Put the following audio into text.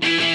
you